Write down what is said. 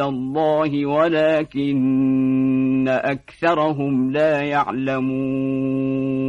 الله ولكن أكثرهم لا يعلمون.